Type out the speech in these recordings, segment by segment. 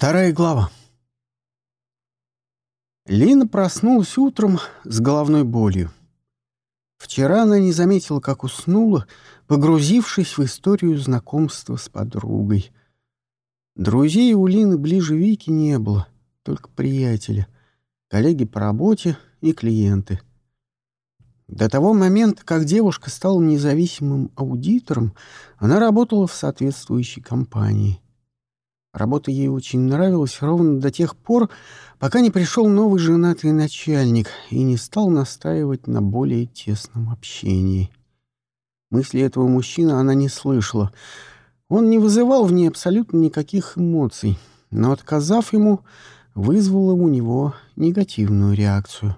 Вторая глава. Лина проснулась утром с головной болью. Вчера она не заметила, как уснула, погрузившись в историю знакомства с подругой. Друзей у Лины ближе Вики не было, только приятели, коллеги по работе и клиенты. До того момента, как девушка стала независимым аудитором, она работала в соответствующей компании — Работа ей очень нравилась ровно до тех пор, пока не пришел новый женатый начальник и не стал настаивать на более тесном общении. Мысли этого мужчины она не слышала. Он не вызывал в ней абсолютно никаких эмоций, но, отказав ему, вызвало у него негативную реакцию.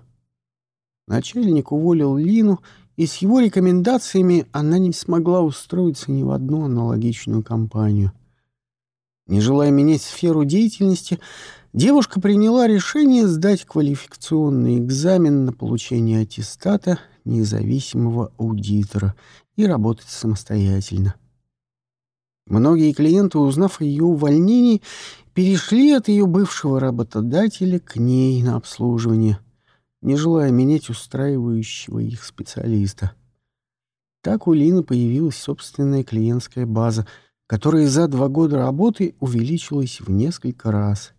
Начальник уволил Лину, и с его рекомендациями она не смогла устроиться ни в одну аналогичную компанию — не желая менять сферу деятельности, девушка приняла решение сдать квалификационный экзамен на получение аттестата независимого аудитора и работать самостоятельно. Многие клиенты, узнав о ее увольнении, перешли от ее бывшего работодателя к ней на обслуживание, не желая менять устраивающего их специалиста. Так у Лины появилась собственная клиентская база — которая за два года работы увеличилась в несколько раз.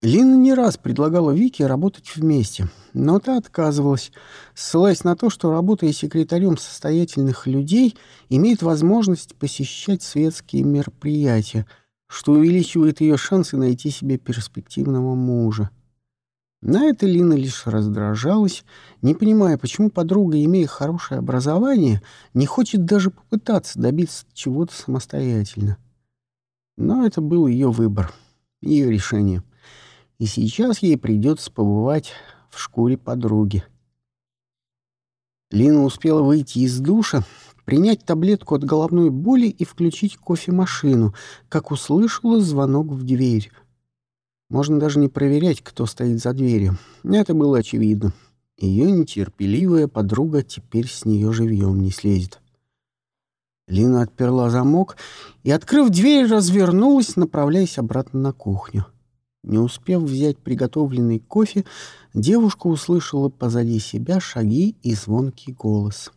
Лина не раз предлагала Вике работать вместе, но та отказывалась, ссылаясь на то, что, работая секретарем состоятельных людей, имеет возможность посещать светские мероприятия, что увеличивает ее шансы найти себе перспективного мужа. На это Лина лишь раздражалась, не понимая, почему подруга, имея хорошее образование, не хочет даже попытаться добиться чего-то самостоятельно. Но это был ее выбор, ее решение. И сейчас ей придется побывать в шкуре подруги. Лина успела выйти из душа, принять таблетку от головной боли и включить кофемашину, как услышала звонок в дверь — можно даже не проверять, кто стоит за дверью. Это было очевидно. Ее нетерпеливая подруга теперь с нее живьем не слезет. Лина отперла замок и, открыв дверь, развернулась, направляясь обратно на кухню. Не успев взять приготовленный кофе, девушка услышала позади себя шаги и звонкий голос.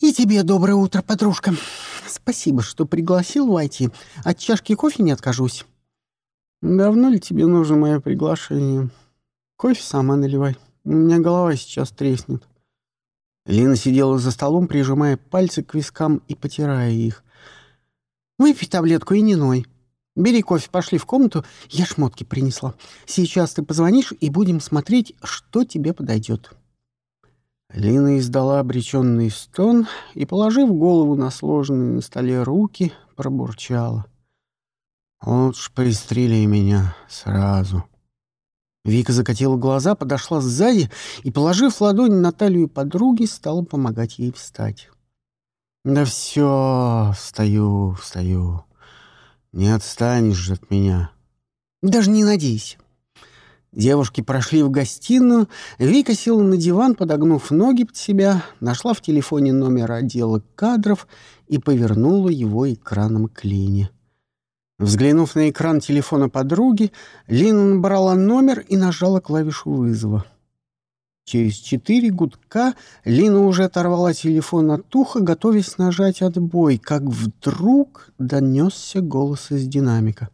«И тебе доброе утро, подружка. Спасибо, что пригласил войти. От чашки кофе не откажусь». «Давно ли тебе нужно мое приглашение? Кофе сама наливай. У меня голова сейчас треснет». Лина сидела за столом, прижимая пальцы к вискам и потирая их. «Выпей таблетку и не ной. Бери кофе, пошли в комнату, я шмотки принесла. Сейчас ты позвонишь, и будем смотреть, что тебе подойдет». Лина издала обреченный стон и, положив голову на сложенные на столе руки, пробурчала — Лучше пристрели меня сразу. Вика закатила глаза, подошла сзади и, положив ладонь на талию подруги, стала помогать ей встать. «Да все, встаю, встаю. Не отстанешь же от меня». «Даже не надейся». Девушки прошли в гостиную, Вика села на диван, подогнув ноги под себя, нашла в телефоне номер отдела кадров и повернула его экраном к Лене. Взглянув на экран телефона подруги, Лина набрала номер и нажала клавишу вызова. Через четыре гудка Лина уже оторвала телефон от уха, готовясь нажать отбой, как вдруг донесся голос из динамика.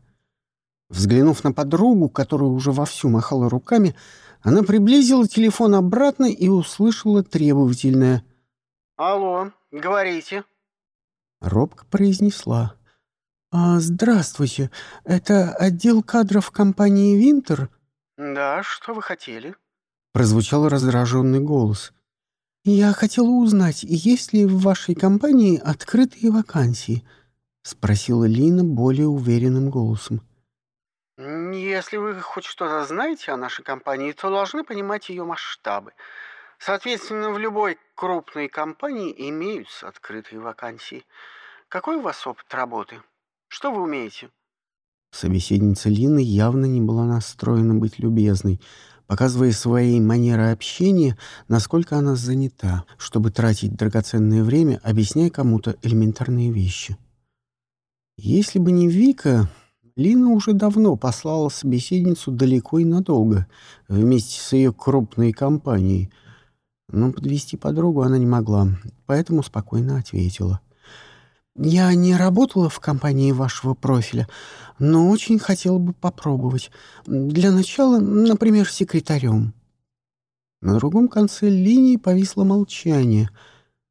Взглянув на подругу, которая уже вовсю махала руками, она приблизила телефон обратно и услышала требовательное «Алло, говорите». Робко произнесла «А, «Здравствуйте. Это отдел кадров компании «Винтер»?» «Да, что вы хотели?» — прозвучал раздраженный голос. «Я хотела узнать, есть ли в вашей компании открытые вакансии?» — спросила Лина более уверенным голосом. «Если вы хоть что-то знаете о нашей компании, то должны понимать ее масштабы. Соответственно, в любой крупной компании имеются открытые вакансии. Какой у вас опыт работы?» Что вы умеете?» Собеседница Лины явно не была настроена быть любезной, показывая своей манерой общения, насколько она занята, чтобы тратить драгоценное время, объясняя кому-то элементарные вещи. Если бы не Вика, Лина уже давно послала собеседницу далеко и надолго, вместе с ее крупной компанией. Но подвести подругу она не могла, поэтому спокойно ответила. «Я не работала в компании вашего профиля, но очень хотела бы попробовать. Для начала, например, секретарем». На другом конце линии повисло молчание.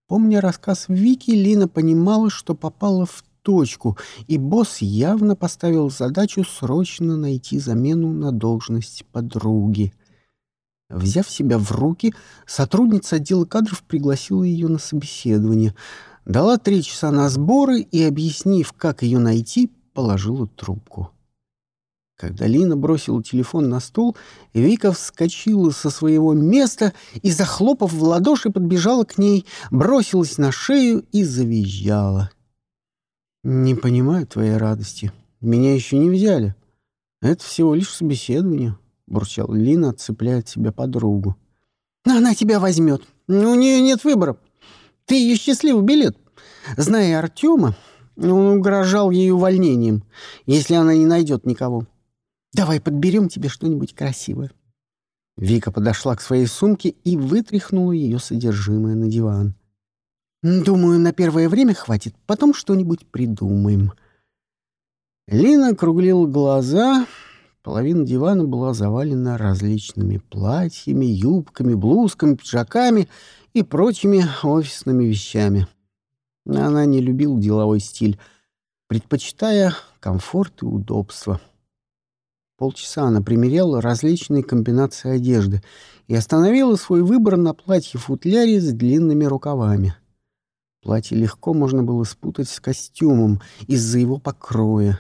Помня рассказ Вики, Лина понимала, что попала в точку, и босс явно поставил задачу срочно найти замену на должность подруги. Взяв себя в руки, сотрудница отдела кадров пригласила ее на собеседование, дала три часа на сборы и, объяснив, как ее найти, положила трубку. Когда Лина бросила телефон на стол, Вика вскочила со своего места и, захлопав в ладоши, подбежала к ней, бросилась на шею и завизжала. «Не понимаю твоей радости. Меня еще не взяли. Это всего лишь собеседование», — бурчал Лина, отцепляя от себя подругу. «Она тебя возьмет. У нее нет выбора. Ты ее счастливый билет. Зная Артема, он угрожал ей увольнением, если она не найдет никого. Давай подберем тебе что-нибудь красивое». Вика подошла к своей сумке и вытряхнула ее содержимое на диван. Думаю, на первое время хватит, потом что-нибудь придумаем. Лина округлила глаза. Половина дивана была завалена различными платьями, юбками, блузками, пиджаками и прочими офисными вещами. Она не любила деловой стиль, предпочитая комфорт и удобство. Полчаса она примеряла различные комбинации одежды и остановила свой выбор на платье-футляре с длинными рукавами — Платье легко можно было спутать с костюмом из-за его покроя.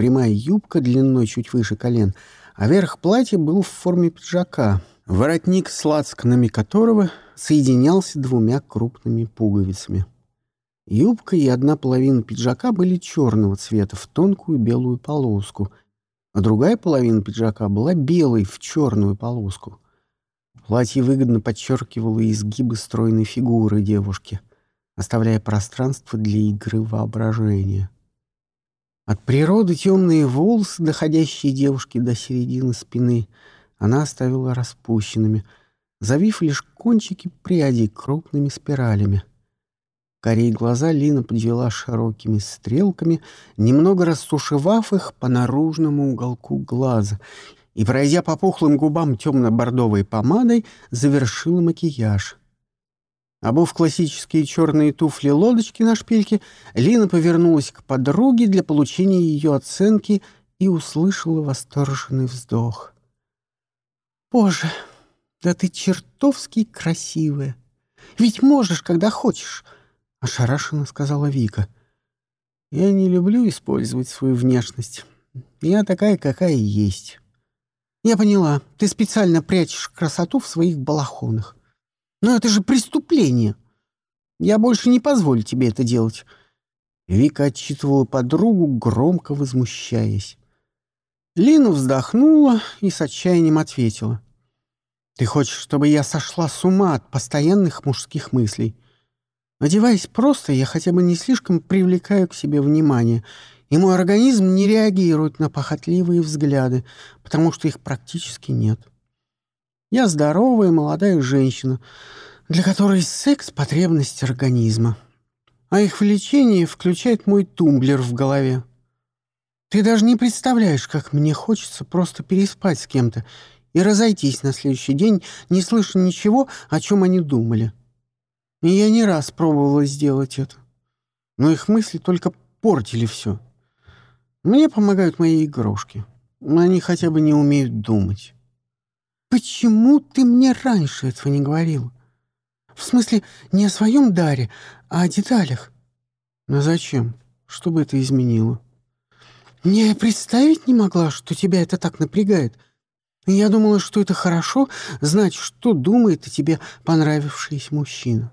Прямая юбка длиной чуть выше колен, а верх платья был в форме пиджака, воротник с лацканами которого соединялся двумя крупными пуговицами. Юбка и одна половина пиджака были черного цвета в тонкую белую полоску, а другая половина пиджака была белой в черную полоску. Платье выгодно подчеркивало изгибы стройной фигуры девушки — оставляя пространство для игры воображения. От природы темные волосы, доходящие девушке до середины спины, она оставила распущенными, завив лишь кончики прядей крупными спиралями. Корей глаза Лина подвела широкими стрелками, немного растушевав их по наружному уголку глаза и, пройдя по пухлым губам темно-бордовой помадой, завершила макияж. Обув классические черные туфли-лодочки на шпильке, Лина повернулась к подруге для получения ее оценки и услышала восторженный вздох. «Боже, да ты чертовски красивая! Ведь можешь, когда хочешь!» — ошарашенно сказала Вика. «Я не люблю использовать свою внешность. Я такая, какая есть». «Я поняла. Ты специально прячешь красоту в своих балахонах. Но это же преступление. Я больше не позволю тебе это делать. Вика отчитывала подругу, громко возмущаясь. Лина вздохнула и с отчаянием ответила. «Ты хочешь, чтобы я сошла с ума от постоянных мужских мыслей? Одеваясь просто, я хотя бы не слишком привлекаю к себе внимание, и мой организм не реагирует на похотливые взгляды, потому что их практически нет. Я здоровая молодая женщина, для которой секс — потребность организма. А их влечение включает мой тумблер в голове. Ты даже не представляешь, как мне хочется просто переспать с кем-то и разойтись на следующий день, не слыша ничего, о чем они думали. И я не раз пробовала сделать это. Но их мысли только портили все. Мне помогают мои игрушки. Они хотя бы не умеют думать. «Почему ты мне раньше этого не говорил? В смысле, не о своем даре, а о деталях». «А зачем? Что бы это изменило?» «Не представить не могла, что тебя это так напрягает. Я думала, что это хорошо знать, что думает о тебе понравившийся мужчина».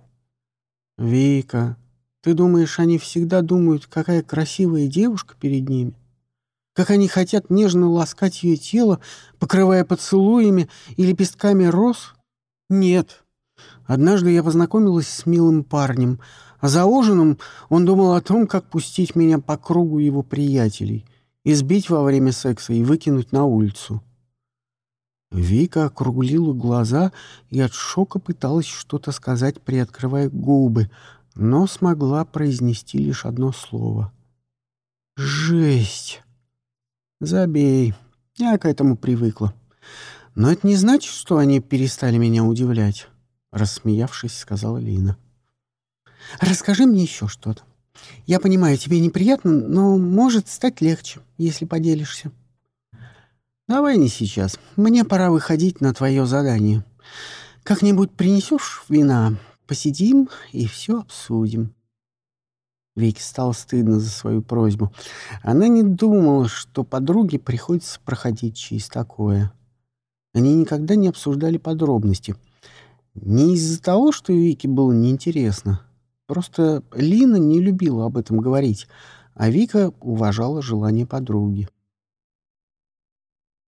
«Вика, ты думаешь, они всегда думают, какая красивая девушка перед ними?» Как они хотят нежно ласкать ее тело, покрывая поцелуями и лепестками роз? Нет. Однажды я познакомилась с милым парнем, а за ужином он думал о том, как пустить меня по кругу его приятелей, избить во время секса и выкинуть на улицу. Вика округлила глаза и от шока пыталась что-то сказать, приоткрывая губы, но смогла произнести лишь одно слово. «Жесть!» «Забей. Я к этому привыкла. Но это не значит, что они перестали меня удивлять», — рассмеявшись, сказала Лина. «Расскажи мне еще что-то. Я понимаю, тебе неприятно, но может стать легче, если поделишься». «Давай не сейчас. Мне пора выходить на твое задание. Как-нибудь принесешь вина, посидим и все обсудим». Вике стало стыдно за свою просьбу. Она не думала, что подруге приходится проходить через такое. Они никогда не обсуждали подробности. Не из-за того, что Вике было неинтересно. Просто Лина не любила об этом говорить, а Вика уважала желание подруги.